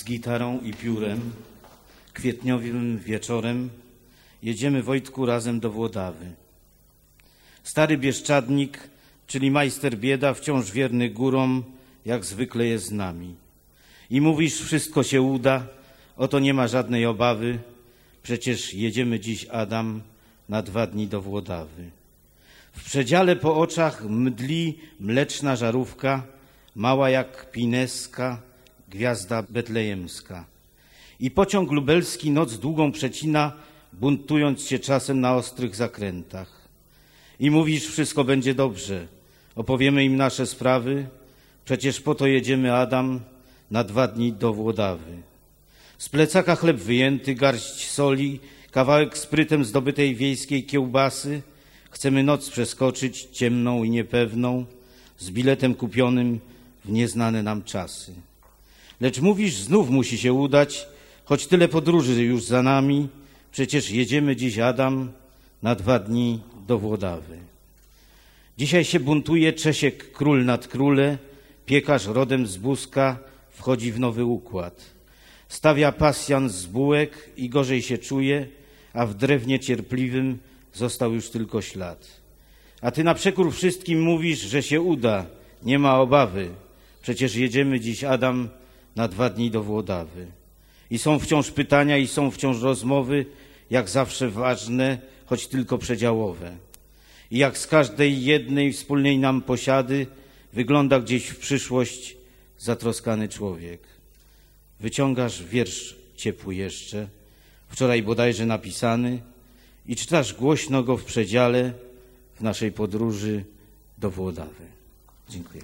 z gitarą i piórem, kwietniowym wieczorem, jedziemy Wojtku razem do Włodawy. Stary Bieszczadnik, czyli majster bieda, wciąż wierny górom, jak zwykle jest z nami. I mówisz, wszystko się uda, oto nie ma żadnej obawy, przecież jedziemy dziś, Adam, na dwa dni do Włodawy. W przedziale po oczach mdli mleczna żarówka, mała jak pineska, gwiazda betlejemska. I pociąg lubelski noc długą przecina, buntując się czasem na ostrych zakrętach. I mówisz, wszystko będzie dobrze, opowiemy im nasze sprawy, przecież po to jedziemy, Adam, na dwa dni do Włodawy. Z plecaka chleb wyjęty, garść soli, kawałek sprytem zdobytej wiejskiej kiełbasy. Chcemy noc przeskoczyć, ciemną i niepewną, z biletem kupionym w nieznane nam czasy. Lecz mówisz, znów musi się udać, choć tyle podróży już za nami, przecież jedziemy dziś, Adam, na dwa dni do Włodawy. Dzisiaj się buntuje Czesiek król nad króle, piekarz rodem z Buska wchodzi w nowy układ. Stawia pasjan z bułek i gorzej się czuje, a w drewnie cierpliwym został już tylko ślad. A ty na przekór wszystkim mówisz, że się uda, nie ma obawy. Przecież jedziemy dziś, Adam, na dwa dni do Włodawy. I są wciąż pytania, i są wciąż rozmowy, jak zawsze ważne, choć tylko przedziałowe. I jak z każdej jednej wspólnej nam posiady wygląda gdzieś w przyszłość zatroskany człowiek. Wyciągasz wiersz ciepły jeszcze, wczoraj bodajże napisany, i czytasz głośno go w przedziale w naszej podróży do Włodawy. Dziękuję.